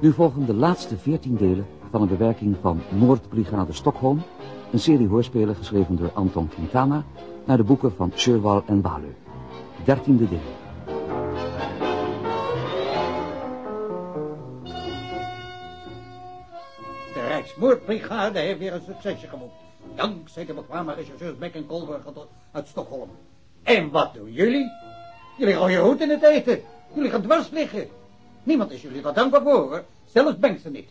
Nu volgen de laatste veertien delen van een bewerking van Moordbrigade Stockholm, een serie hoorspelen geschreven door Anton Quintana, naar de boeken van Sherwal en Baleu. Dertiende deel. De Rijksmoordbrigade heeft weer een succesje geboekt. Dankzij de bekwame regisseurs Beck en Kolberg uit Stockholm. En wat doen jullie? Jullie gooien je hoed in het eten. Jullie gaan dwars liggen. Niemand is jullie daar dankbaar voor, hoor. Zelfs Bengtsen niet.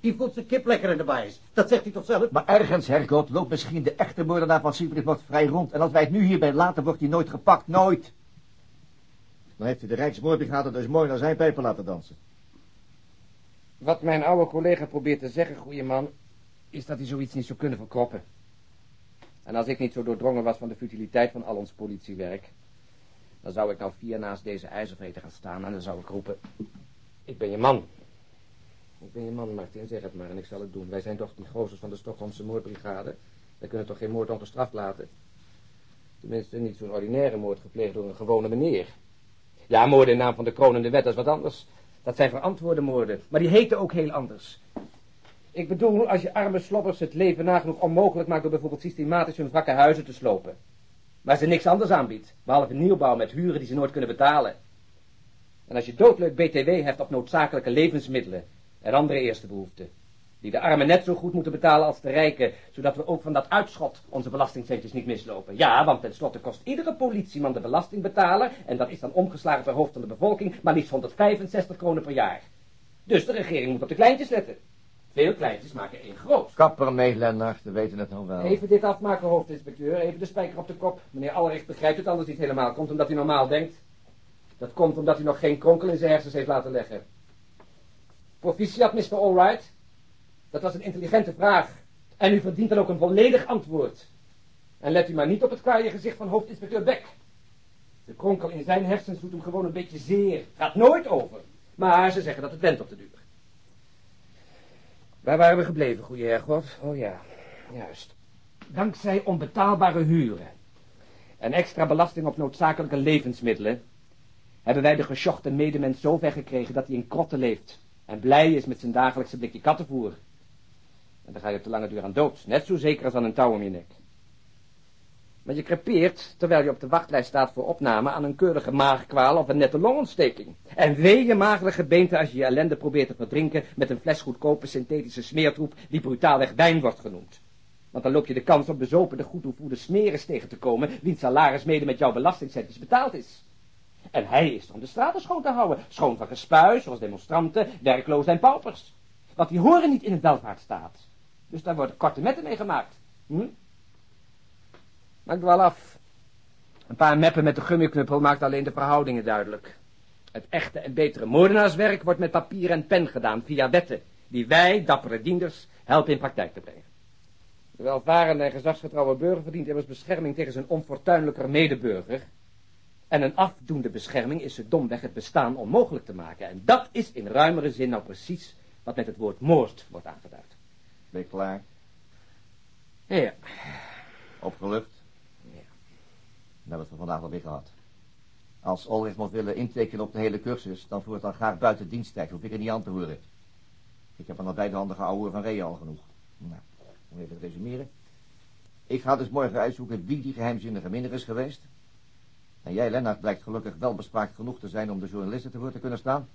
Die voelt zijn kip lekker in de baas. Dat zegt hij toch zelf? Maar ergens, hergot, loopt misschien de echte moordenaar van Siegfried vrij rond. En als wij het nu hierbij laten, wordt hij nooit gepakt. Nooit. Dan heeft hij de Rijksmoordbrigade dus mooi naar zijn pijpen laten dansen. Wat mijn oude collega probeert te zeggen, goede man, is dat hij zoiets niet zou kunnen verkroppen. En als ik niet zo doordrongen was van de futiliteit van al ons politiewerk, dan zou ik nou vier naast deze ijzervreter gaan staan en dan zou ik roepen, ik ben je man. Ik ben je man, Martin, zeg het maar en ik zal het doen. Wij zijn toch die gozers van de Stockholmse moordbrigade. Wij kunnen toch geen moord ongestraft laten? Tenminste, niet zo'n ordinaire moord gepleegd door een gewone meneer. Ja, moorden in naam van de kroon en de wet, dat is wat anders. Dat zijn verantwoorde moorden, maar die heten ook heel anders. Ik bedoel, als je arme slobbers het leven nagenoeg onmogelijk maakt door bijvoorbeeld systematisch hun wrakke huizen te slopen. Waar ze niks anders aanbiedt, behalve nieuwbouw met huren die ze nooit kunnen betalen. En als je doodleuk BTW hebt op noodzakelijke levensmiddelen en andere eerste behoeften, die de armen net zo goed moeten betalen als de rijken, zodat we ook van dat uitschot onze belastingcentjes niet mislopen. Ja, want tenslotte kost iedere politieman de belasting betalen, en dat is dan omgeslagen per hoofd van de bevolking, maar liefst 165 kronen per jaar. Dus de regering moet op de kleintjes letten. Veel kleintjes maken één groot. Kapper mee, Lennart, we weten het nog wel. Even dit afmaken, hoofdinspecteur. Even de spijker op de kop. Meneer Allerich begrijpt het anders niet helemaal. Komt omdat hij normaal denkt. Dat komt omdat hij nog geen kronkel in zijn hersens heeft laten leggen. Proficiat, Mr. Allright. Dat was een intelligente vraag. En u verdient dan ook een volledig antwoord. En let u maar niet op het kwaaie gezicht van hoofdinspecteur Beck. De kronkel in zijn hersens doet hem gewoon een beetje zeer. Gaat nooit over. Maar ze zeggen dat het went op de duur. Waar waren we gebleven, goede hergod? Oh ja, juist. Dankzij onbetaalbare huren en extra belasting op noodzakelijke levensmiddelen hebben wij de gesjochte medemens zo ver gekregen dat hij in krotten leeft en blij is met zijn dagelijkse blikje kattenvoer. En dan ga je op de lange duur aan dood, net zo zeker als aan een touw om je nek. Maar je crepeert terwijl je op de wachtlijst staat voor opname aan een keurige maagkwaal of een nette longontsteking. En wee je magere gebeente als je je ellende probeert te verdrinken met een fles goedkope synthetische smeertroep die brutaalweg wijn wordt genoemd. Want dan loop je de kans op bezopen de goed smeres tegen te komen, wiens salaris mede met jouw belastingcentjes betaald is. En hij is om de straten schoon te houden, schoon van gespuis, zoals demonstranten, werklozen en paupers. Want die horen niet in het welvaartsstaat. Dus daar worden korte metten mee gemaakt. Hm? Maar dwal af. Een paar meppen met de gummiknuppel maakt alleen de verhoudingen duidelijk. Het echte en betere moordenaarswerk wordt met papier en pen gedaan, via wetten, die wij, dappere dienders, helpen in praktijk te brengen. De welvarende en gezagsgetrouwe burger verdient immers bescherming tegen zijn onfortuinlijker medeburger. En een afdoende bescherming is ze domweg het bestaan onmogelijk te maken. En dat is in ruimere zin nou precies wat met het woord moord wordt aangeduid. Ben je klaar? Ja. Opgelucht? We hebben het vandaag alweer gehad. Als Olrich moet willen intekenen op de hele cursus, dan voert dan graag buiten diensttijd. Hoef ik er niet aan te horen. Ik heb aan de beide handen gehouden van Rea al genoeg. Nou, om even te resumeren. Ik ga dus morgen uitzoeken wie die geheimzinnige minder is geweest. En jij, Lennart, blijkt gelukkig wel bespraakt genoeg te zijn om de journalisten te woord te kunnen staan.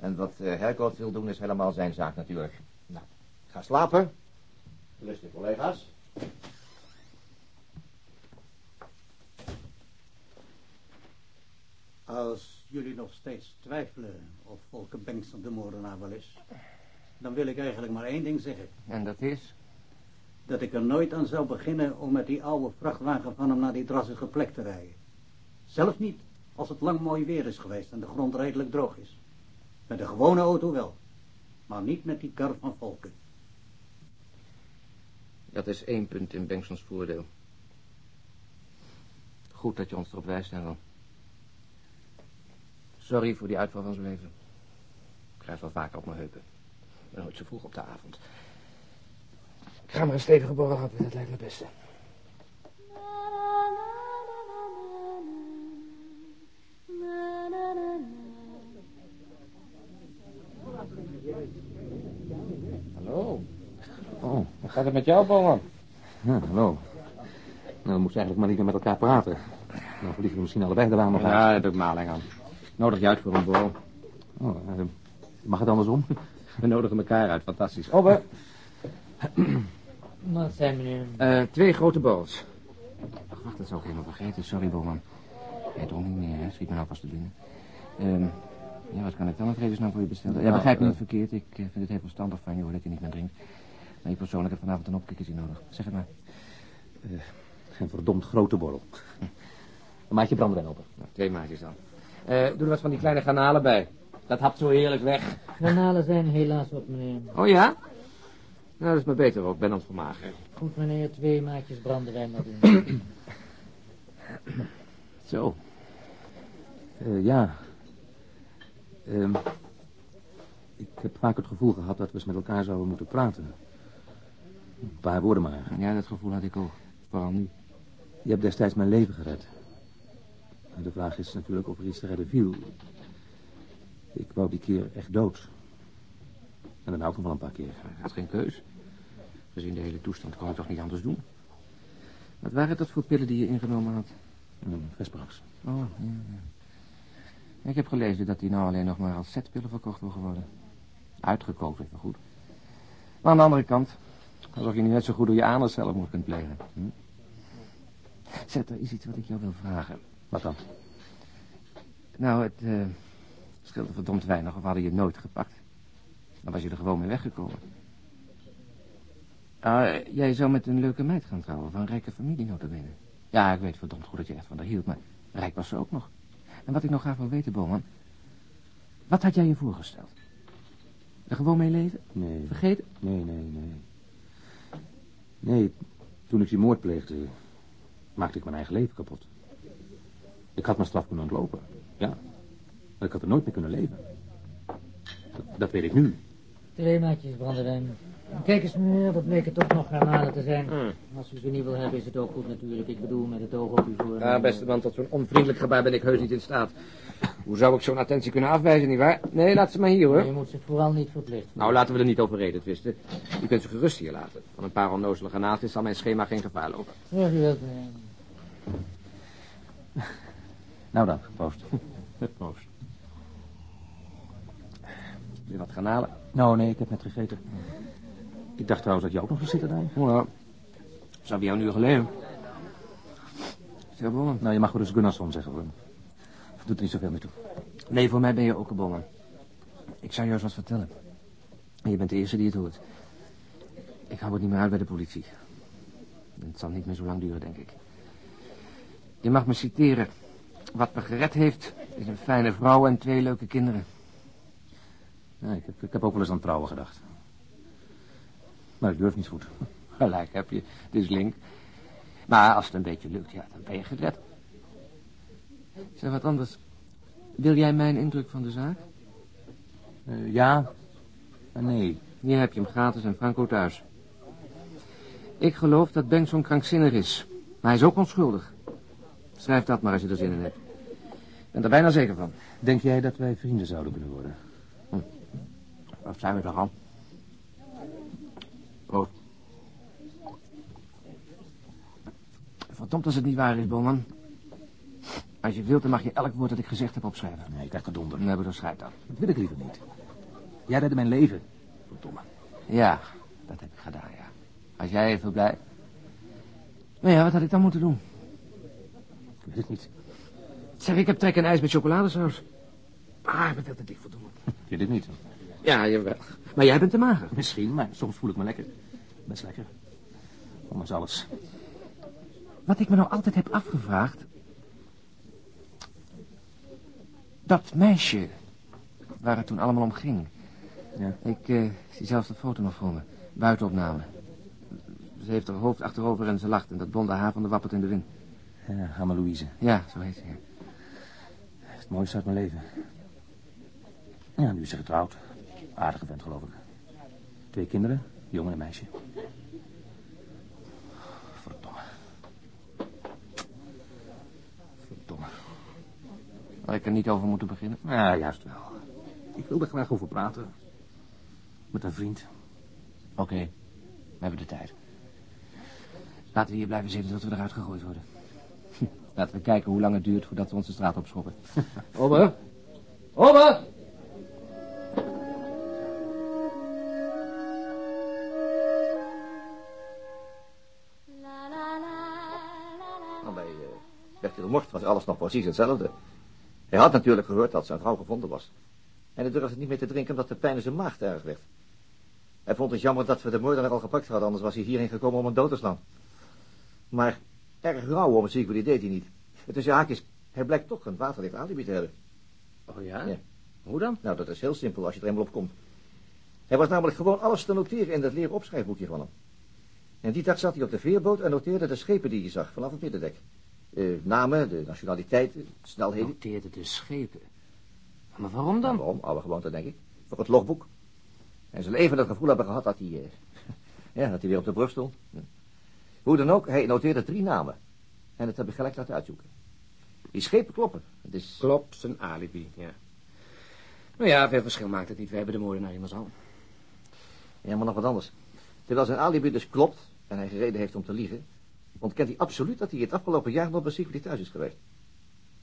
En wat uh, Hercourt wil doen is helemaal zijn zaak natuurlijk. Nou, ga slapen. Lustig, collega's. Als jullie nog steeds twijfelen of Volker Bengtson de moordenaar wel is, dan wil ik eigenlijk maar één ding zeggen. En dat is? Dat ik er nooit aan zou beginnen om met die oude vrachtwagen van hem naar die drassige plek te rijden. Zelfs niet als het lang mooi weer is geweest en de grond redelijk droog is. Met een gewone auto wel, maar niet met die kar van Volken. Dat is één punt in Bengsons voordeel. Goed dat je ons erop wijst, Engel. Sorry voor die uitval van zijn leven. Ik krijg wel vaker op mijn heupen. Ik ben nooit zo vroeg op de avond. Ik ga maar een stevige borrel hebben, dat lijkt me het beste. Gaat het met jou, Boman? Ja, hallo. Nou, we moesten eigenlijk maar niet meer met elkaar praten. Dan verliezen we misschien allebei de waan nog Ja, daar heb ik maling aan. Nodig je uit voor een borrel. Oh, eh, mag het andersom? We nodigen elkaar uit, fantastisch. Obbe, Wat zijn meneer? eh, twee grote borrels. Ach, wacht, dat zou ik helemaal vergeten. Sorry, Boman. Jij dronk niet meer, hè? Schiet me nou vast te binnen. Ehm, ja, wat kan ik dan in vredesnaam voor je bestellen? Ja, Nou, begrijp me eh, niet verkeerd. Ik eh, vind het heel verstandig van je, hoor, dat je niet meer drinkt. Je persoonlijk hebt vanavond een opkikker zien nodig. Zeg het maar. Een verdomd grote borrel. Een maatje brandewijn open. Nou, twee maatjes dan. Eh, doe er wat van die kleine garnalen bij. Dat hapt zo heerlijk weg. Granalen zijn helaas op, meneer. Oh ja? Nou, dat is maar beter ook. Ik ben aan het vermageren. Goed, meneer, twee maatjes brandewijn maar doen. Zo. Eh, ja. Ehm, ik heb vaak het gevoel gehad dat we eens met elkaar zouden moeten praten. Een paar woorden maar. Ja, dat gevoel had ik ook. Vooral nu. Je hebt destijds mijn leven gered. En de vraag is natuurlijk of er iets te redden viel. Ik wou die keer echt dood. En dan ook nog wel een paar keer. Ik had geen keus. Gezien de hele toestand kon ik toch niet anders doen. Wat waren dat voor pillen die je ingenomen had? Een Vesprax. Oh, ja, ja. Ik heb gelezen dat die nou alleen nog maar als zetpillen verkocht worden. Uitgekookt, even goed. Maar aan de andere kant, alsof je nu net zo goed door je anus zelfmoord kunt plegen. Hm? Zet, er is iets wat ik jou wil vragen. Wat dan? Nou, het eh, scheelde verdomd weinig of hadden je nooit gepakt. Dan was je er gewoon mee weggekomen. Ah, jij zou met een leuke meid gaan trouwen, van een rijke familie notabene. Ja, ik weet verdomd goed dat je echt van haar hield, maar rijk was ze ook nog. En wat ik nog graag wil weten, Boman, wat had jij je voorgesteld? Er gewoon mee leven? Nee. Vergeten? Nee, nee, nee. Nee, toen ik die moord pleegde, maakte ik mijn eigen leven kapot. Ik had mijn straf kunnen ontlopen, ja. Maar ik had er nooit meer kunnen leven. Dat, dat weet ik nu. Twee maatjes brandewijn. Kijk eens, meneer, dat bleken toch nog granalen te zijn. Hmm. Als u ze niet wil hebben, is het ook goed natuurlijk. Ik bedoel, met het oog op u voor. Ja, beste man, tot zo'n onvriendelijk gebaar ben ik heus niet in staat. Hoe zou ik zo'n attentie kunnen afwijzen, nietwaar? Nee, laat ze maar hier, hoor. Je moet zich vooral niet verplicht voelen. Nou, laten we er niet over reden twisten. U kunt ze gerust hier laten. Van een paar onnozele granaten zal mijn schema geen gevaar lopen. Zoals u wilt, meneer. Nou dan, proost. Proost. Weer wat granalen? Nou, nee, ik heb net gegeten. Ik dacht trouwens dat jij ook nog eens zitten daar. Nou, zou bij jou nu geleden. Zeg. Nou, je mag wel eens Gunnarsson zeggen hoor. Doet er niet zoveel meer toe. Nee, voor mij ben je ook een Bonnen. Ik zou jou eens wat vertellen. En je bent de eerste die het hoort. Ik hou het niet meer uit bij de politie. En Het zal niet meer zo lang duren, denk ik. Je mag me citeren. Wat me gered heeft, is een fijne vrouw en twee leuke kinderen. Ja, ik, heb, ik heb ook wel eens aan trouwen gedacht. Maar ik durf niet goed. Gelijk heb je. Het is link. Maar als het een beetje lukt, ja, dan ben je gered. Zeg wat anders. Wil jij mijn indruk van de zaak? Eh, ja en nee. Hier heb je hem gratis en Franco thuis. Ik geloof dat Bengtson krankzinnig is. Maar hij is ook onschuldig. Schrijf dat maar als je er zin in hebt. Ik ben er bijna zeker van. Denk jij dat wij vrienden zouden kunnen worden? Wat zijn we toch al? Proost. Verdomd als het niet waar is, Boman. Als je wilt, dan mag je elk woord dat ik gezegd heb opschrijven. Nee, ik krijg de donder. Dan hebben we er schijt aan. Dat wil ik liever niet. Jij redde mijn leven. Verdomme. Ja, dat heb ik gedaan, ja. Als jij even blij... Nou ja, wat had ik dan moeten doen? Ik weet het niet. Zeg, ik heb trek en ijs met chocoladesaus. Ah, ik ben veel te dik. Ik weet het niet. Ja, jawel. Maar jij bent te mager. Misschien, maar soms voel ik me lekker. Best lekker. Ondanks alles. Wat ik me nou altijd heb afgevraagd... Dat meisje waar het toen allemaal om ging. Ja. Ik eh, zie zelfs de foto nog voor me. Buitenopname. Ze heeft haar hoofd achterover en ze lacht. En dat blonde haar van de wappert in de wind. Ja, Hamma Louise. Ja, zo heet ze. ja. Het mooiste uit mijn leven. Ja, nu is ze getrouwd. Aardige vent, geloof ik. Twee kinderen, jongen en meisje. Verdomme. Verdomme. Had ik er niet over moeten beginnen. Ja, juist wel. Ik wil er graag over praten. Met een vriend. Oké. We hebben de tijd. Laten we hier blijven zitten tot we eruit gegooid worden. Laten we kijken hoe lang het duurt voordat we onze straat opschoppen. Ober! Ober! Nou, bij uh, Bertie de Mort was alles nog precies hetzelfde. Hij had natuurlijk gehoord dat zijn vrouw gevonden was. En hij durfde niet meer te drinken omdat de pijn in zijn maag erg werd. Hij vond het jammer dat we de moordenaar al gepakt hadden, anders was hij hierheen gekomen om hem dood te slaan. Maar erg rauw om het die deed hij niet. Het is haakjes, hij blijkt toch een waterlicht alibi te hebben. Oh ja? ja? Hoe dan? Nou, dat is heel simpel als je er eenmaal op komt. Hij was namelijk gewoon alles te noteren in dat leren opschrijfboekje van hem. En die dag zat hij op de veerboot en noteerde de schepen die hij zag vanaf het middendek. Uh, namen, de nationaliteit, snelheden. Noteerde de schepen? Maar waarom dan? Nou, waarom? Oude gewoonte, denk ik. Voor het logboek. En zijn even het gevoel hebben gehad dat hij, uh, ja, dat hij weer op de brug stond. Hoe dan ook, hij noteerde drie namen. En dat heb ik gelijk laten uitzoeken. Die schepen kloppen. Het is... Klopt, zijn alibi, ja. Nou ja, veel verschil maakt het niet. We hebben de moordenaar immers al. Ja, maar nog wat anders. Terwijl zijn alibi dus klopt en hij gereden heeft om te liegen, ontkent hij absoluut dat hij het afgelopen jaar nog bij die thuis is geweest.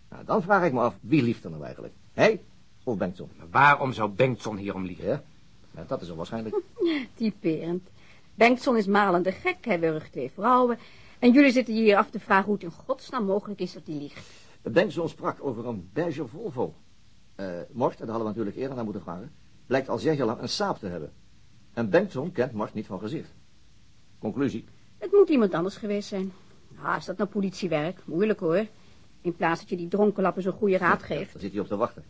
Nou, dan vraag ik me af, wie liegt er nou eigenlijk? Hij of Bengtson? Maar waarom zou Bengtson hierom liegen? Ja, nou, dat is onwaarschijnlijk. Typerend. Bengtson is malende gek, hij wurgt twee vrouwen. En jullie zitten hier af te vragen hoe het in godsnaam mogelijk is dat hij liegt. Bengtson sprak over een beige Volvo. Uh, Mort, daar hadden we natuurlijk eerder naar moeten vragen, blijkt al jaar lang een saap te hebben. En Bengtson kent Mort niet van gezicht. Conclusie? Het moet iemand anders geweest zijn. Ah, is dat nou politiewerk? Moeilijk hoor. In plaats dat je die dronkenlappen zo'n goede raad geeft. Daar zit hij op te wachten.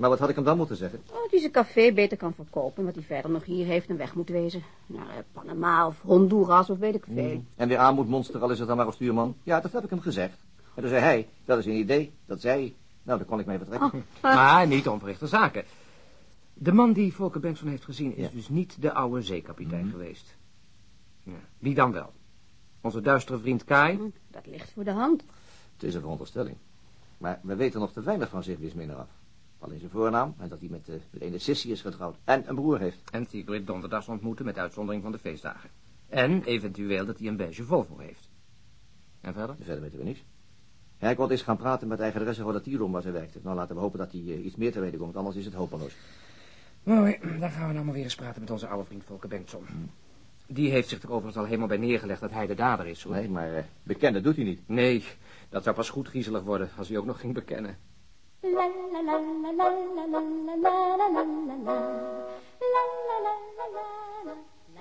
Maar wat had ik hem dan moeten zeggen? Oh, dat hij zijn café beter kan verkopen, wat hij verder nog hier heeft en weg moet wezen. Naar eh, Panama of Honduras of weet ik veel. Mm. En weer aan moet monster, al is het dan maar als stuurman. Ja, dat heb ik hem gezegd. En toen zei hij, dat is een idee. Dat zei Nou, dan kon ik mee vertrekken. Oh. Maar niet onverrichte zaken. De man die Volker Benson heeft gezien is dus niet de oude zeekapitein mm. geweest. Ja. Wie dan wel? Onze duistere vriend Kai? Hm, dat ligt voor de hand. Het is een veronderstelling. Maar we weten nog te weinig van Sigrid minder af. Alleen zijn voornaam en dat hij met, uh, met ene Sissy is getrouwd en een broer heeft. En Sigrid donderdags ontmoeten met uitzondering van de feestdagen. En eventueel dat hij een beige Volvo heeft. En verder? Verder weten we niets. Hij kon eens gaan praten met de eigenaresse van dat tierom waar ze werkte. Nou, laten we hopen dat hij uh, iets meer te weten komt, anders is het hopeloos. Mooi, dan gaan we nou maar weer eens praten met onze oude vriend Volker Bengtson. Hmm. Die heeft zich er overigens al helemaal bij neergelegd dat hij de dader is, hoor. Nee, maar uh, bekennen doet hij niet. Nee, dat zou pas goed griezelig worden als hij ook nog ging bekennen.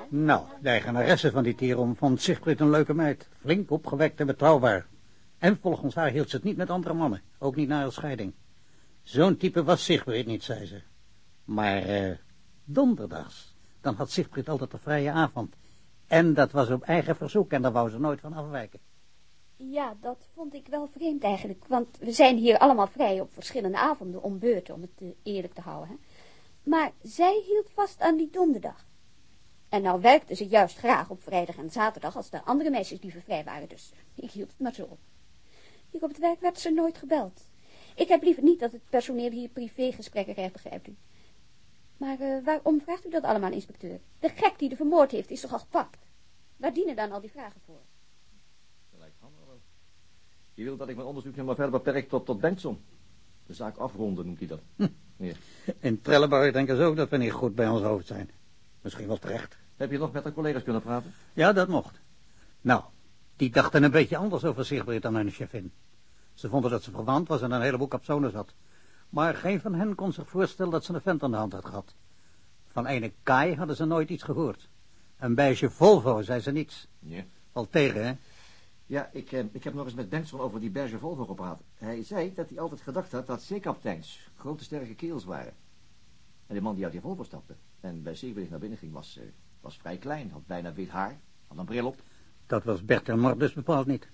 Nou, de eigenaresse van die tierom vond Sigrid een leuke meid. Flink, opgewekt en betrouwbaar. En volgens haar hield ze het niet met andere mannen. Ook niet na haar scheiding. Zo'n type was Sigrid niet, zei ze. Maar eh, donderdags, dan had Sigrid altijd een vrije avond. En dat was op eigen verzoek en daar wou ze nooit van afwijken. Ja, dat vond ik wel vreemd eigenlijk. Want we zijn hier allemaal vrij op verschillende avonden om beurten, om het eh, eerlijk te houden. Hè? Maar zij hield vast aan die donderdag. En nou werkte ze juist graag op vrijdag en zaterdag als de andere meisjes liever vrij waren. Dus ik hield het maar zo op. Hier op het werk werd ze nooit gebeld. Ik heb liever niet dat het personeel hier privégesprekken krijgt, begrijpt u. Maar uh, waarom vraagt u dat allemaal, inspecteur? De gek die de vermoord heeft is toch al gepakt? Waar dienen dan al die vragen voor? Je wil dat ik mijn onderzoek maar verder beperk tot, tot Benson. De zaak afronden noemt hij dat. Hm. Ja. In Trelleborg denken ze ook dat we niet goed bij ons hoofd zijn. Misschien wel terecht. Heb je nog met de collega's kunnen praten? Ja, dat mocht. Nou, die dachten een beetje anders over Sigrid dan hun chefin. Ze vonden dat ze verwant was en een heleboel capsones had. Maar geen van hen kon zich voorstellen dat ze een vent aan de hand had gehad. Van ene Kai hadden ze nooit iets gehoord. Een beige Volvo zei ze niets. Ja. Al tegen, hè? Ja, ik, eh, ik heb nog eens met Benson over die Berge Volvo gepraat. Hij zei dat hij altijd gedacht had dat zeekapiteins grote sterke kerels waren. En de man die uit die Volvo stapte en bij Seebrich naar binnen ging was, uh, was vrij klein, had bijna wit haar, had een bril op. Dat was Bert en Mart dus bepaald niet.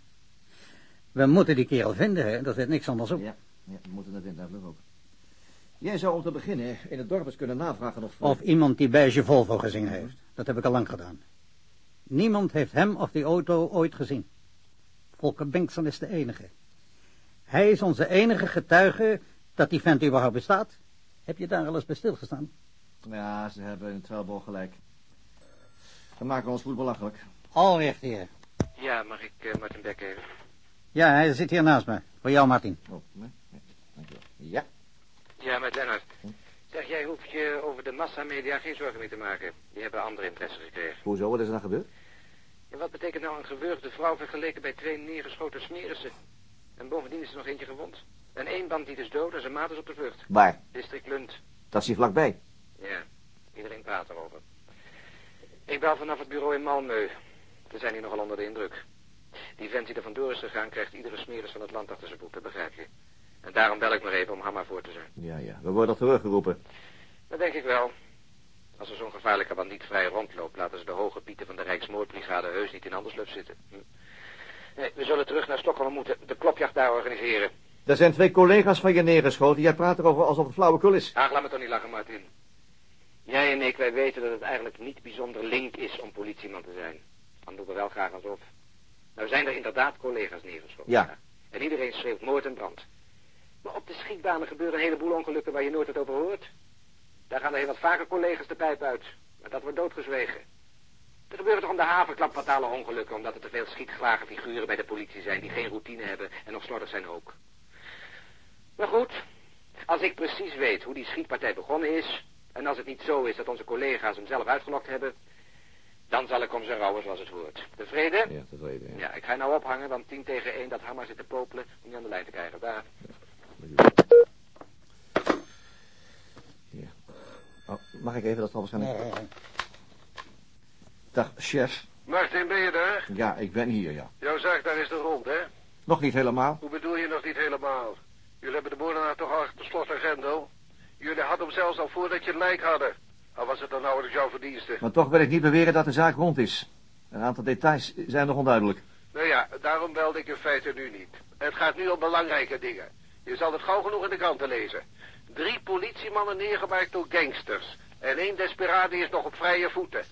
We moeten die kerel vinden, hè? Dat zit niks anders op. Ja, ja we moeten het vinden, ook. Jij zou om te beginnen in het dorp eens kunnen navragen of... Of iemand die Beige Volvo gezien heeft. Dat heb ik al lang gedaan. Niemand heeft hem of die auto ooit gezien. Volker Bengtson is de enige. Hij is onze enige getuige dat die vent überhaupt bestaat. Heb je daar al eens bij stilgestaan? Ja, ze hebben in Trelborg gelijk. We maken ons goed belachelijk. Alrecht, heer. Ja, mag ik uh, Martin Beck even? Ja, hij zit hier naast me. Voor jou, Martin. Oh, nee, nee, dankjewel. Ja. Ja, met Lennart. Zeg, jij hoeft je over de massamedia geen zorgen meer te maken. Die hebben andere interesse gekregen. Hoezo, wat is er dan gebeurd? En wat betekent nou een gewurgde vrouw vergeleken bij twee neergeschoten smerissen? En bovendien is er nog eentje gewond. En één bandiet is dood en zijn maat is op de vlucht. Waar? District Lund. Dat is hier vlakbij. Ja, iedereen praat erover. Ik bel vanaf het bureau in Malmö. We zijn hier nogal onder de indruk. Die vent die er vandoor is gegaan krijgt iedere smeris van het land achter zijn boek, dat begrijp je. En daarom bel ik maar even om Hamma voor te zijn. Ja, ja. We worden teruggeroepen. Dat denk ik wel. Als er zo'n gevaarlijke bandiet vrij rondloopt, laten ze de hoge pieten van de Rijksmoordbrigade heus niet in Andersluf zitten. Hm. Nee, we zullen terug naar Stockholm moeten de klopjacht daar organiseren. Er zijn twee collega's van je neergeschoten. Jij praat erover alsof het flauwekul is. Ach, laat me toch niet lachen, Martin. Jij en ik, wij weten dat het eigenlijk niet bijzonder link is om politieman te zijn. Dan doen we wel graag alsof. Nou zijn er inderdaad collega's neergeschoten. Ja. En iedereen schreeuwt moord en brand. Maar op de schietbanen gebeuren een heleboel ongelukken waar je nooit het over hoort. Daar gaan er heel wat vaker collega's de pijp uit. Maar dat wordt doodgezwegen. Er gebeuren toch om de havenklap fatale ongelukken... omdat er te veel schietglage figuren bij de politie zijn... die geen routine hebben en nog slordig zijn ook. Maar goed, als ik precies weet hoe die schietpartij begonnen is... en als het niet zo is dat onze collega's hem zelf uitgelokt hebben... dan zal ik om zijn rouwen zoals het hoort. Tevreden? Ja, tevreden. Ja. Ja, ik ga je nou ophangen, want tien tegen één dat Hammer zit te popelen... om je aan de lijn te krijgen. Daar. ja. Oh, mag ik even dat zal waarschijnlijk... Nee, nee, Dag, chef. Martin, ben je daar? Ja, ik ben hier, ja. Jouw zaak daar is de rond, hè? Nog niet helemaal. Hoe bedoel je nog niet helemaal? Jullie hebben de moordenaar toch achter slot en grendel? Jullie hadden hem zelfs al voordat je het lijk hadden. Al was het dan nauwelijks jouw verdienste. Maar toch wil ik niet beweren dat de zaak rond is. Een aantal details zijn nog onduidelijk. Nou ja, daarom belde ik in feite nu niet. Het gaat nu om belangrijke dingen. Je zal het gauw genoeg in de kranten lezen. Drie politiemannen neergemaakt door gangsters. En één desperade is nog op vrije voeten.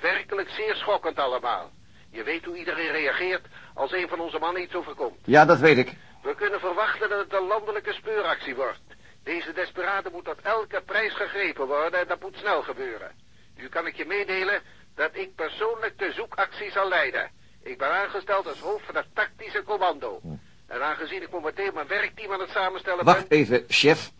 Werkelijk zeer schokkend allemaal. Je weet hoe iedereen reageert als een van onze mannen iets overkomt. Ja, dat weet ik. We kunnen verwachten dat het een landelijke speuractie wordt. Deze desperade moet tot elke prijs gegrepen worden en dat moet snel gebeuren. Nu kan ik je meedelen dat ik persoonlijk de zoekactie zal leiden. Ik ben aangesteld als hoofd van het tactische commando. En aangezien ik momenteel mijn werkteam aan het samenstellen Wacht ben... even, chef.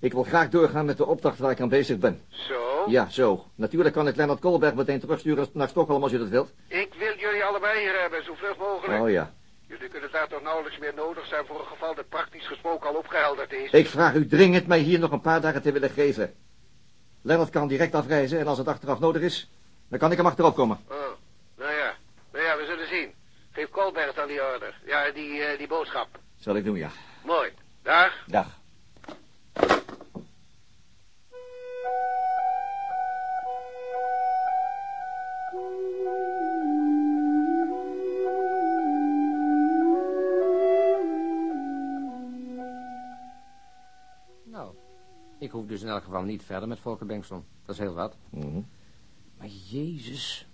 Ik wil graag doorgaan met de opdracht waar ik aan bezig ben. Zo? Ja, zo. Natuurlijk kan ik Lennart Koolberg meteen terugsturen naar Stockholm als je dat wilt. Ik wil jullie allebei hier hebben, zo vlug mogelijk. Oh ja. Jullie kunnen daar toch nauwelijks meer nodig zijn voor een geval dat praktisch gesproken al opgehelderd is. Ik vraag u dringend mij hier nog een paar dagen te willen geven. Lennart kan direct afreizen en als het achteraf nodig is, dan kan ik hem achterop komen. Oh, nou ja. Nou ja, we zullen zien. Geef Kolberg dan die order. Ja, die, eh, die boodschap. Zal ik doen, ja. Mooi. Dag. Dag. Dus in elk geval niet verder met Volker Bengtson. Dat is heel wat. Mhm. Maar jezus.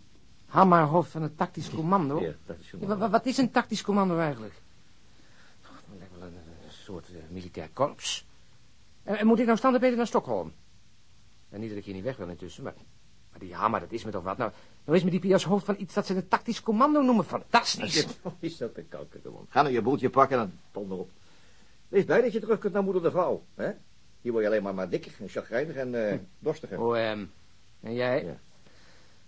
Hammer hoofd van het tactisch commando. Ja, wa- wa- wat is een tactisch commando eigenlijk? Dat lijkt wel een, een soort eh, militair korps. En, en moet ik nou standaard naar Stockholm? En niet dat ik hier niet weg wil intussen, maar... Maar die Hammer, dat is me toch wat. Nou, nou is me die Pia als hoofd van iets dat ze een tactisch commando noemen. Fantastisch. Is dat de kanker gewoon. Ga nou je boeltje pakken en donder op. Wees blij dat je terug kunt naar moeder de vrouw. Hè? Hier word je alleen maar, maar dikker en chagrijnig en eh dorstiger. Oh, ehm, en jij? Ja.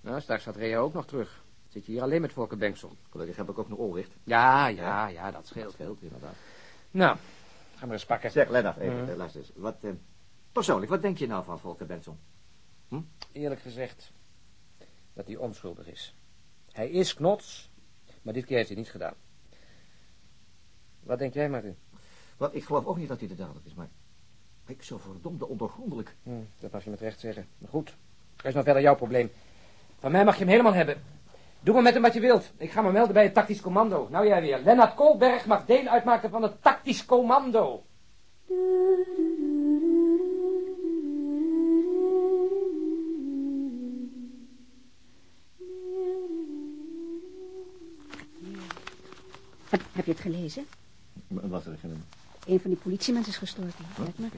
Nou, straks gaat Rea ook nog terug. Zit je hier alleen met Volker Bengtson? Gelukkig heb ik ook nog onrecht. Ja, ja, ja, dat scheelt. Scheelt inderdaad. Nou, ga maar eens pakken. Zeg, Lennart, even, luister eens. Wat, eh, persoonlijk, wat denk je nou van Volker Benson? Eerlijk gezegd, dat hij onschuldig is. Hij is knots, maar dit keer heeft hij niet gedaan. Wat denk jij, Martin? Want ik geloof ook niet dat hij de dader is, maar... Ik zo verdomde ondergrondelijk. Hm, dat mag je met recht zeggen. Maar goed, dat is nou verder jouw probleem. Van mij mag je hem helemaal hebben. Doe maar met hem wat je wilt. Ik ga me melden bij het tactisch commando. Nou jij weer. Lennart Koolberg mag deel uitmaken van het tactisch commando. Heb, heb je het gelezen? Wat er gedaan? Een van die politiemensen is gestorven. Kijk maar.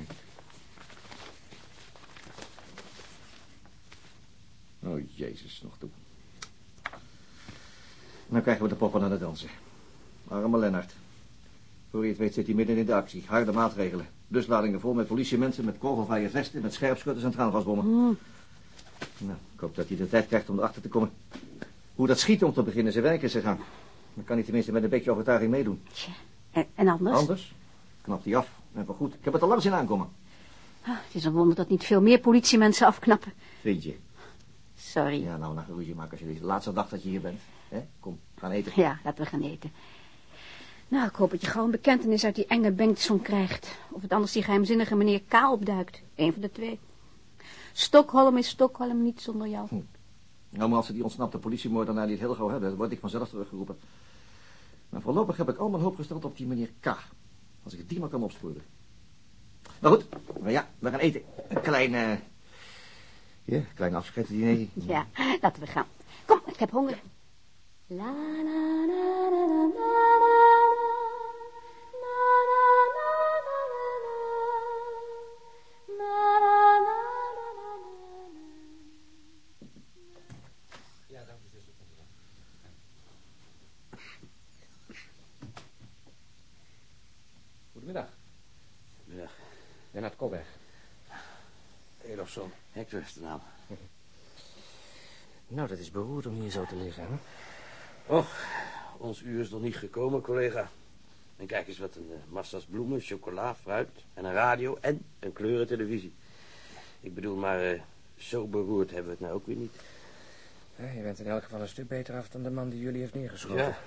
Oh, jezus, nog toe. Dan krijgen we de poppen aan het dansen. Arme Lennart. Voor je het weet zit hij midden in de actie. Harde maatregelen. Busladingen vol met politiemensen, met kogelvrije vesten, met scherpschutters en traangasbommen. Nou, ik hoop dat hij de tijd krijgt om erachter te komen. Hoe dat schieten om te beginnen zijn werk is gegaan. Dan kan hij tenminste met een beetje overtuiging meedoen. En, en anders? Anders knapt hij af. En voor goed. Ik heb het al lang zien aankomen. Ah, het is een wonder dat niet veel meer politiemensen afknappen. Vind je? Sorry. Ja. Ja, nou, naar ruzie maken als je de laatste dag dat je hier bent. hè? Kom, gaan eten. laten we gaan eten. Nou, ik hoop dat je gauw een bekentenis uit die enge Bengtson krijgt. Of het anders die geheimzinnige meneer K. opduikt. Eén van de twee. Stockholm is Stockholm niet zonder jou. Nou, maar als ze die ontsnapte politiemoordenaar niet heel gauw hebben, dan word ik vanzelf teruggeroepen. Maar voorlopig heb ik al mijn hoop gesteld op die meneer K. Als ik die maar kan opsporen. Maar goed, maar ja, we gaan eten. Een klein, eh ja, klein afscheidsdiner. Ja, laten we gaan. Kom, ik heb honger. La la la la Is de naam. Nou, dat is beroerd om hier zo te liggen, hè? Och, ons uur is nog niet gekomen, collega. En kijk eens wat een uh, massa's bloemen, chocola, fruit en een radio en een kleurentelevisie. Ik bedoel, maar eh, zo beroerd hebben we het nou ook weer niet. Ja, je bent in elk geval een stuk beter af dan de man die jullie heeft neergeschoten. Ja,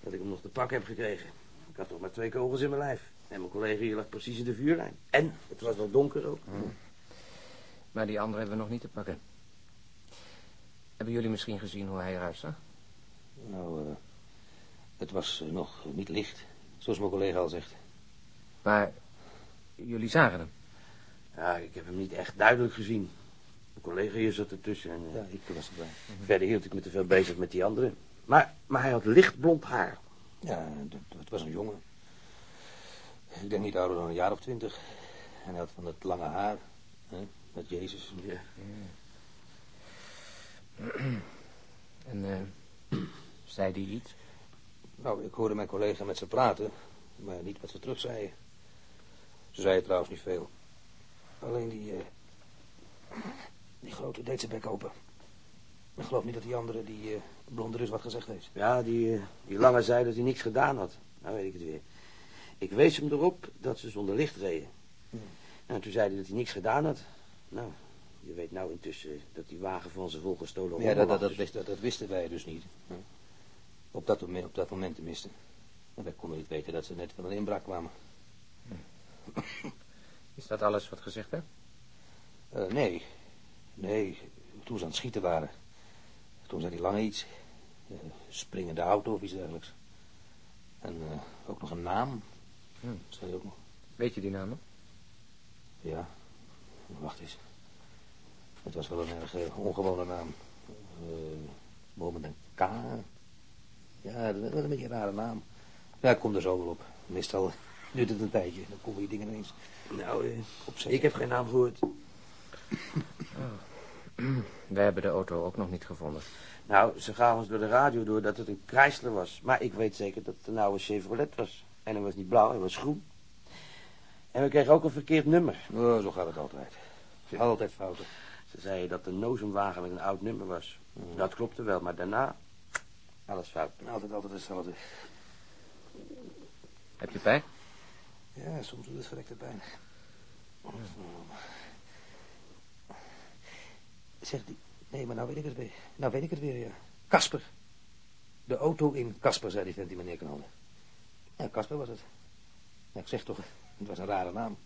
dat ik hem nog te pak heb gekregen. Ik had toch maar twee kogels in mijn lijf. En mijn collega hier lag precies in de vuurlijn. En het was wel donker ook. Maar die andere hebben we nog niet te pakken. Hebben jullie misschien gezien hoe hij eruit zag? Nou, eh, het was eh, nog niet licht, zoals mijn collega al zegt. Maar jullie zagen hem. Ja, ik heb hem niet echt duidelijk gezien. Mijn collega hier zat ertussen. En, eh, Ja, ik was erbij. Verder hield ik me te veel bezig met die andere. Maar, maar hij had lichtblond haar. Ja, het was een jongen. Ik denk niet ouder dan een jaar of twintig. En hij had van dat lange haar, hè, met Jezus. Ja. En eh zei die iets? Nou, ik hoorde mijn collega met ze praten, maar niet wat ze terug zeiden. Ze zeiden trouwens niet veel. Alleen die, eh, die grote deed zijn bek open. Ik geloof niet dat die andere, die eh blonde dus wat gezegd heeft. Ja, die, die lange zei dat hij niks gedaan had. Nou weet ik het weer. Ik wees hem erop dat ze zonder licht reden. Nou, toen zei hij dat hij niks gedaan had. Nou, je weet nou intussen dat die wagen van zijn volgestolen Ja, dat, dat, dat, dus- wist- dat, dat wisten wij dus niet. hè. Op dat, moment, op dat moment tenminste. En wij konden niet weten dat ze net van een inbraak kwamen. Is dat alles wat gezegd werd? Eh, nee, nee, toen ze aan het schieten waren. Toen zei die lange iets. eh, springende auto of iets dergelijks. En eh, ook nog een naam. Hm. Zei ook nog. Weet je die naam? Ja, wacht eens. Het was wel een erg eh, ongewone naam. Uh, met een K. Ja, dat is wel een beetje een rare naam. Ja, ik kom er zo wel op. Meestal duurt het een tijdje. Dan komen die dingen ineens Nou, eh, opzetten. ik heb geen naam gehoord. Wij hebben de auto ook nog niet gevonden. Nou, ze gaven ons door de radio door dat het een Chrysler was. Maar ik weet zeker dat het een oude Chevrolet was. En hij was niet blauw, hij was groen. En we kregen ook een verkeerd nummer. Oh, zo gaat het altijd. Altijd fouten. Ze zeiden dat de nozemwagen met een oud nummer was. Dat klopte wel, maar daarna... Alles fout. Altijd, altijd hetzelfde. Heb je pijn? Ja, soms doet het verrekte pijn. Zeg die... Nee, maar nou weet ik het weer. Nou weet ik het weer, ja. Kasper. De auto in Kasper, zei die vent die meneer knalde. Ja, Kasper was het. Ja, ik zeg toch, het was een rare naam.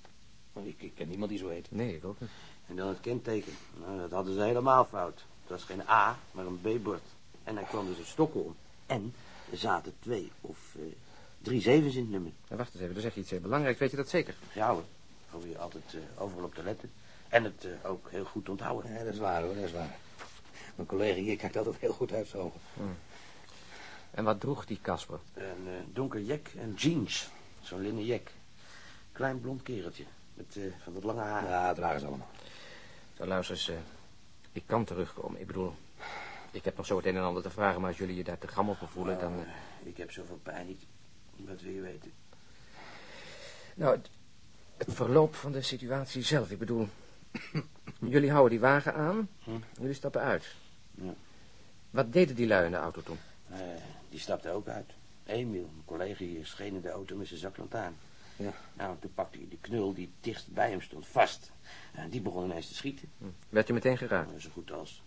Ik, ik ken niemand die zo heet. Nee, ik ook niet. En dan het kenteken. Nou, dat hadden ze helemaal fout. Het was geen A, maar een B-bord. En hij kwam dus uit Stockholm. En er zaten twee of eh, drie zevens in het nummer. En wacht eens even, dan zeg je iets heel belangrijks. Weet je dat zeker? Ja hoor, probeer je altijd eh, overal op te letten. En het eh, ook heel goed te onthouden. Ja, dat is waar hoor, dat is waar. Mijn collega hier kijkt altijd heel goed uit zijn ogen. En wat droeg die Casper? Een eh, donker jek en jeans. Zo'n linnen jek. Klein blond kereltje. Met eh, van dat lange haar. Ja, dragen ze allemaal. Zo, luister eens, eh, ik kan terugkomen. Ik bedoel, Ik heb nog zo het een en ander te vragen, maar als jullie je daar te gammel voor voelen, dan... eh, Ik heb zoveel pijn niet. Wat wil je weten? Nou, het, het verloop van de situatie zelf. Ik bedoel, jullie houden die wagen aan, jullie stappen uit. Ja. Wat deden die lui in de auto toen? Eh, die stapte ook uit. Emiel, mijn collega hier, scheen in de auto met zijn zaklantaarn. Ja. Nou, toen pakte hij die knul die dichtst bij hem stond vast. En die begon ineens te schieten. Werd je meteen geraakt? Nou, zo goed als.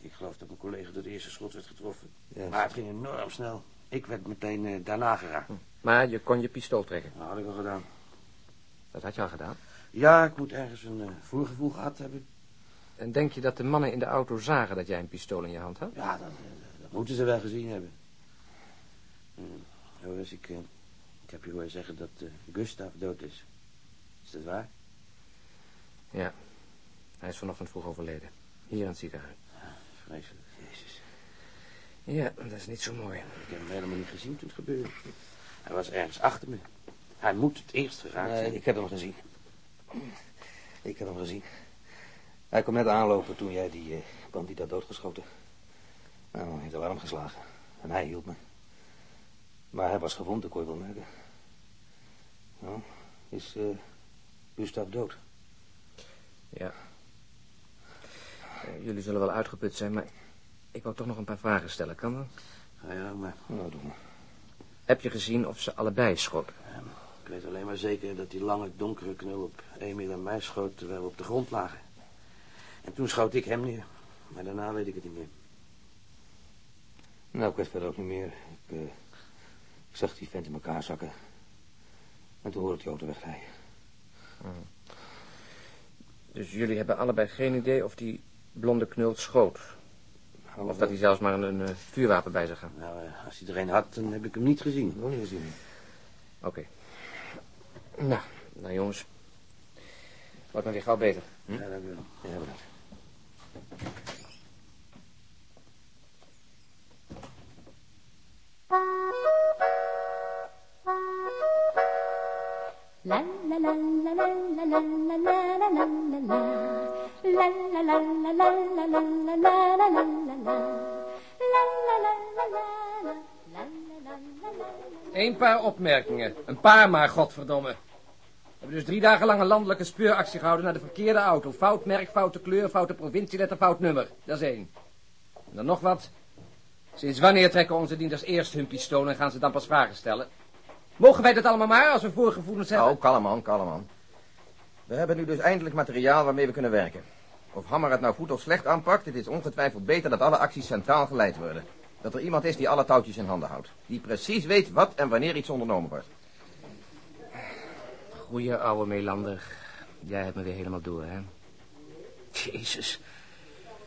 Ik geloof dat mijn collega door de eerste schot werd getroffen. Maar het ging enorm snel. Ik werd meteen eh, daarna geraakt. Maar je kon je pistool trekken. Dat had ik al gedaan. Dat had je al gedaan. Ja, ik moet ergens een eh, voorgevoel gehad hebben. En denk je dat de mannen in de auto zagen dat jij een pistool in je hand had? Ja, dat, eh, dat moeten ze wel gezien hebben. Hm, Joris, ik, ik heb je horen zeggen dat eh, Gustav dood is. Is dat waar? Ja. Hij is vanochtend vroeg overleden. Hier in het ziekenhuis. Vreselijk, jezus. Ja, dat is niet zo mooi. Ik heb hem helemaal niet gezien toen het gebeurde. Hij was ergens achter me. Hij moet het eerst geraakt Nee, zijn. ik heb hem gezien. Ik heb hem gezien. Hij kwam net aanlopen toen jij die eh, bandiet had doodgeschoten. Nou, hij heeft alarm geslagen. En hij hielp me. Maar hij was gewond, dat kon je wel merken. Is eh Gustav dood? Ja. Eh, jullie zullen wel uitgeput zijn, maar ik wou toch nog een paar vragen stellen. Kan dat? Ga je gang maar. Nou, doe maar. Heb je gezien of ze allebei schoten? Ik weet alleen maar zeker dat die lange donkere knul op Emil en mij schoot terwijl we op de grond lagen. En toen schoot ik hem neer. Maar daarna weet ik het niet meer. Nou, ik weet verder ook niet meer. Ik, eh, ik zag die vent in elkaar zakken. En toen hoorde ik die auto wegrijden. Dus jullie hebben allebei geen idee of die blonde knult schoot? Nou, Of dat hij zelfs maar een, een eh, vuurwapen bij zich had? Nou, eh, als hij er een had, dan heb ik hem niet gezien. Nog niet gezien. Oké. Nou, nou jongens. Wordt maar weer gauw beter. Ja, dank u wel. Ja, bedankt. La. Eén paar opmerkingen. Een paar maar, godverdomme. We hebben dus drie dagen lang een landelijke speuractie gehouden naar de verkeerde auto. Fout merk, foute kleur, foute provincieletter, fout nummer. Dat is één. En dan nog wat. Sinds wanneer trekken onze dienders eerst hun pistool en gaan ze dan pas vragen stellen? Mogen wij dat allemaal maar als we voorgevoelens hebben? Nou, kalm man, kalm man. We hebben nu dus eindelijk materiaal waarmee we kunnen werken. Of Hammer het nou goed of slecht aanpakt, het is ongetwijfeld beter dat alle acties centraal geleid worden. Dat er iemand is die alle touwtjes in handen houdt. Die precies weet wat en wanneer iets ondernomen wordt. Goeie oude Melander. Jij hebt me weer helemaal door, hè? Jezus.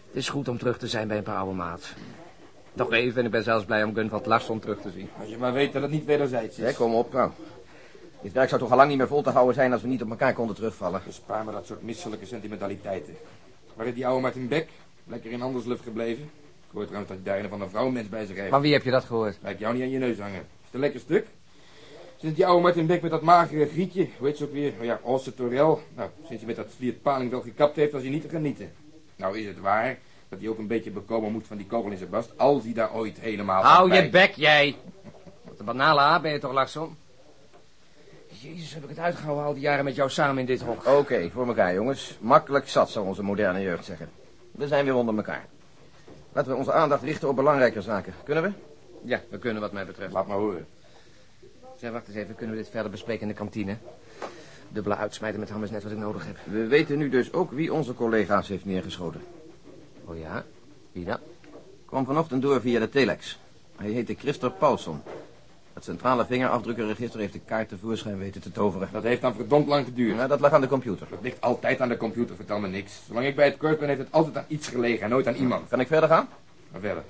Het is goed om terug te zijn bij een paar oude maat. Nog even en ik ben zelfs blij om Gunvald Larsson terug te zien. Als je maar weet dat het niet wederzijds Ja, kom op, nou. Dit werk zou toch al lang niet meer vol te houden zijn als we niet op elkaar konden terugvallen. Bespaar me dat soort misselijke sentimentaliteiten. Waar is die oude Martin Beck? Lekker in anderslucht gebleven. Ik hoor trouwens dat hij daar een van een vrouwenmens bij zich heeft. Van wie heb je dat gehoord? Lijkt jou niet aan je neus hangen. Is het een lekker stuk? Sinds die oude Martin Beck met dat magere grietje, hoe heet ze ook weer? Oh ja, Osse Torel. Nou, sinds hij met dat vliert paling wel gekapt heeft, was hij niet te genieten. Nou is het waar dat hij ook een beetje bekomen moet van die kogel in zijn bast, als hij daar ooit helemaal Hou je bek, jij. Wat een banale aap ben je toch, Larsson? Jezus, heb ik het uitgehouden al die jaren met jou samen in dit hok. Oké, voor elkaar jongens. Makkelijk zat, zou onze moderne jeugd zeggen. We zijn weer onder elkaar. Laten we onze aandacht richten op belangrijke zaken. Kunnen we? Ja, we kunnen wat mij betreft. Laat maar horen. Zeg, wacht eens even. Kunnen we dit verder bespreken in de kantine? Dubbele uitsmijten met ham is net wat ik nodig heb. We weten nu dus ook wie onze collega's heeft neergeschoten. Oh ja? Wie dan? Kwam vanochtend door via de telex. Hij heette Christer Paulson. Het centrale vingerafdrukkenregister heeft de kaart tevoorschijn weten te toveren. Dat heeft dan verdomd lang geduurd. Ja, dat lag aan de computer. Dat ligt altijd aan de computer, vertel me niks. Zolang ik bij het kort ben, heeft het altijd aan iets gelegen en nooit aan iemand. Kan ik verder gaan? Maar verder.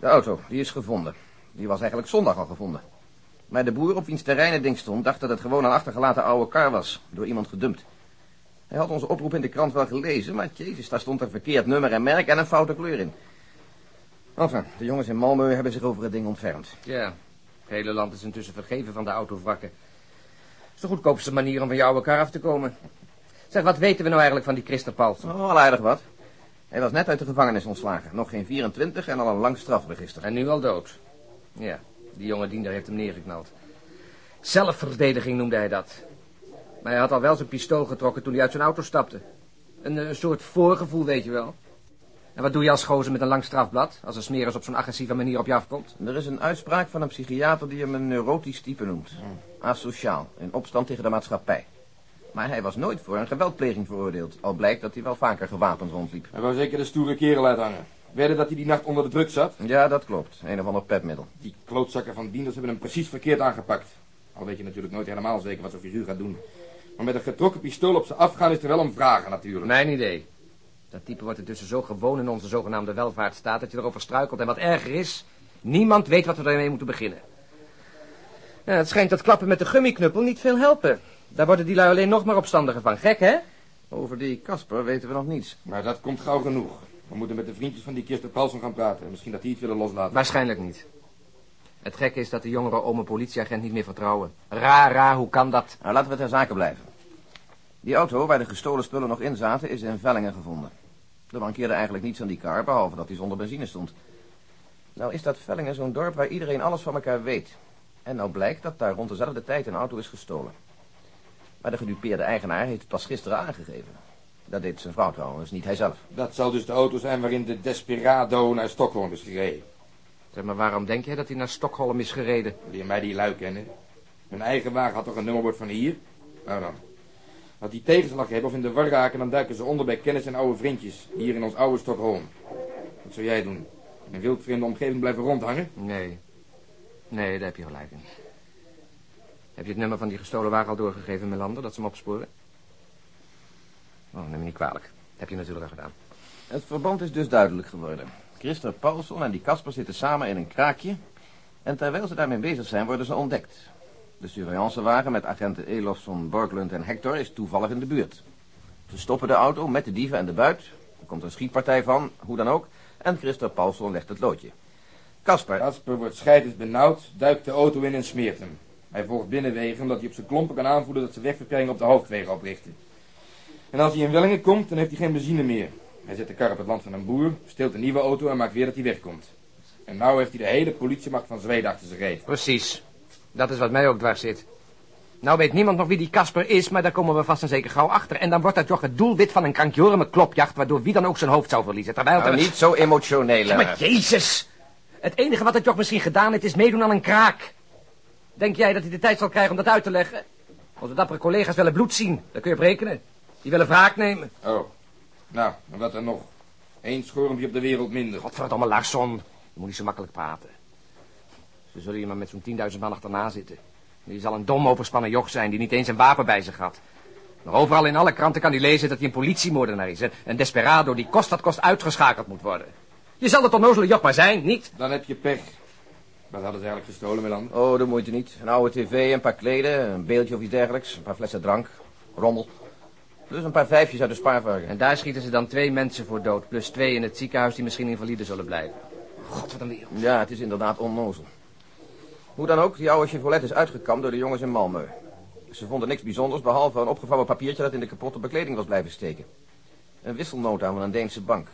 De auto, die is gevonden. Die was eigenlijk zondag al gevonden. Maar de boer op wiens terrein het ding stond, dacht dat het gewoon een achtergelaten oude kar was. Door iemand gedumpt. Hij had onze oproep in de krant wel gelezen, maar jezus, daar stond een verkeerd nummer en merk en een foute kleur in. Enfin, de jongens in Malmö hebben zich over het ding ontfermd. Ja, het hele land is intussen vergeven van de autovrakken. Het is de goedkoopste manier om van jouw elkaar af te komen. Zeg, wat weten we nou eigenlijk van die Christer Paulsen? Oh, al aardig wat. Hij was net uit de gevangenis ontslagen. Nog geen 24 en al een lang strafregister. En nu al dood. Ja, die jonge diender heeft hem neergeknald. Zelfverdediging noemde hij dat. Maar hij had al wel zijn pistool getrokken toen hij uit zijn auto stapte. Een, een soort voorgevoel, weet je wel. En wat doe je als gozer met een lang strafblad... als een smeris op zo'n agressieve manier op je afkomt? Er is een uitspraak van een psychiater die hem een neurotisch type noemt. Asociaal, in opstand tegen de maatschappij. Maar hij was nooit voor een geweldpleging veroordeeld. Al blijkt dat hij wel vaker gewapend rondliep. Hij wou zeker de stoere kerel uithangen. Werden dat hij die nacht onder de druk zat? Ja, dat klopt. Een of ander petmiddel. Die klootzakken van dienders hebben hem precies verkeerd aangepakt. Al weet je natuurlijk nooit helemaal zeker wat zo'n figuur gaat doen. Maar met een getrokken pistool op ze afgaan is er wel om vragen natuurlijk. Mijn idee. Dat type wordt intussen zo gewoon in onze zogenaamde welvaartsstaat... dat je erover struikelt. En wat erger is, niemand weet wat we ermee moeten beginnen. Ja, het schijnt dat klappen met de gummiknuppel niet veel helpen. Daar worden die lui alleen nog maar opstandiger van. Gek, hè? Over die Casper weten we nog niets. Maar dat komt gauw genoeg. We moeten met de vriendjes van die Kirsten Paulson gaan praten. Misschien dat die het willen loslaten. Waarschijnlijk niet. Het gekke is dat de jongeren om een politieagent niet meer vertrouwen. Raar, raar, hoe kan dat? Nou, laten we ter zake blijven. Die auto waar de gestolen spullen nog in zaten is in Vellingen gevonden. Er mankeerde eigenlijk niets aan die kar, behalve dat hij zonder benzine stond. Nou is dat Vellingen zo'n dorp waar iedereen alles van elkaar weet. En nou blijkt dat daar rond dezelfde tijd een auto is gestolen. Maar de gedupeerde eigenaar heeft het pas gisteren aangegeven. Dat deed zijn vrouw trouwens, niet hij zelf. Dat zal dus de auto zijn waarin de Desperado naar Stockholm is gereden. Zeg maar, waarom denk jij dat hij naar Stockholm is gereden? Leer mij die lui kennen. Hun eigen wagen had toch een nummerbord van hier? Nou dan. Als die tegenslag hebben of in de war raken, dan duiken ze onder bij kennis en oude vriendjes. Hier in ons oude Stockholm. Wat zou jij doen? In een wildvreemde omgeving blijven rondhangen? Nee. Nee, daar heb je gelijk in. Heb je het nummer van die gestolen wagen al doorgegeven, Melander, dat ze hem opsporen? Oh, neem me niet kwalijk. Heb je natuurlijk al gedaan. Het verband is dus duidelijk geworden. Christa Paulson en die Casper zitten samen in een kraakje. En terwijl ze daarmee bezig zijn, worden ze ontdekt. De surveillancewagen met agenten Elofsson, Borglund en Hector is toevallig in de buurt. Ze stoppen de auto met de dieven en de buit. Er komt een schietpartij van, hoe dan ook. En Christa Paulson legt het loodje. Casper... Casper wordt scheidend benauwd, duikt de auto in en smeert hem. Hij volgt binnenwegen omdat hij op zijn klompen kan aanvoelen dat ze wegversperring op de hoofdwegen oprichten. En als hij in Wellingen komt, dan heeft hij geen benzine meer. Hij zet de kar op het land van een boer, steelt een nieuwe auto en maakt weer dat hij wegkomt. En nou heeft hij de hele politiemacht van Zweden achter zich reet. Precies. Dat is wat mij ook dwars zit. Nou weet niemand nog wie die Casper is, maar daar komen we vast en zeker gauw achter. En dan wordt dat toch het doelwit van een krankjorme klopjacht... waardoor wie dan ook zijn hoofd zou verliezen. Terwijl... Nou, er- niet zo emotioneel. Ja, maar jezus! Het enige wat het joch misschien gedaan heeft, is meedoen aan een kraak. Denk jij dat hij de tijd zal krijgen om dat uit te leggen? Onze dappere collega's willen bloed zien. Dat kun je op rekenen. Die willen wraak nemen. Oh. Nou, en wat dan nog? Eén schormpje op de wereld minder. Godverdomme, Larsson. Je moet niet zo makkelijk praten. Ze zullen je maar met zo'n 10.000 man achterna zitten. Die zal een dom overspannen joch zijn die niet eens een wapen bij zich had. Maar overal in alle kranten kan hij lezen dat hij een politiemoordenaar is. Een desperado die kost dat kost uitgeschakeld moet worden. Je zal het onnozele joch maar zijn, niet? Dan heb je pech. Wat hadden ze eigenlijk gestolen, Melan? Oh, de moeite niet. Een oude tv, een paar kleden, een beeldje of iets dergelijks. Een paar flessen drank, rommel. Plus een paar vijfjes uit de spaarvarken. En daar schieten ze dan twee mensen voor dood. Plus twee in het ziekenhuis die misschien invalide zullen blijven. God, wat een wereld. Ja, het is inderdaad onnozel. Hoe dan ook, die oude Chevrolet is uitgekamd door de jongens in Malmö. Ze vonden niks bijzonders, behalve een opgevouwen papiertje dat in de kapotte bekleding was blijven steken. Een wisselnota van een Deense bank.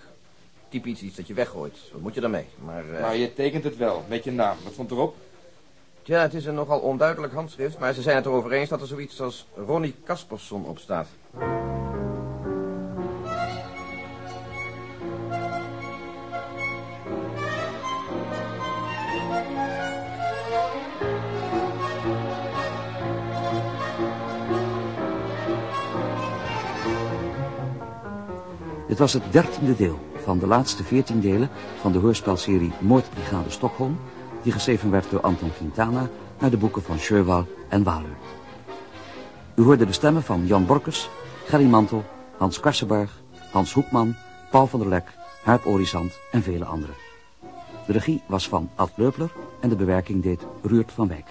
Typisch iets dat je weggooit. Wat moet je daarmee? Maar, eh, Maar je tekent het wel, met je naam. Wat stond erop? Tja, het is een nogal onduidelijk handschrift, maar ze zijn het erover eens dat er zoiets als Ronnie Kaspersson op staat. Dit was het dertiende deel van de laatste veertien delen van de hoorspelserie Moordbrigade Stockholm, die geschreven werd door Anton Quintana naar de boeken van Sjöwal en Waleur. U hoorde de stemmen van Jan Borkes, Gerry Mantel, Hans Karsenberg, Hans Hoekman, Paul van der Lek, Huip Orizant en vele anderen. De regie was van Ad Leupler en de bewerking deed Ruurt van Wijk.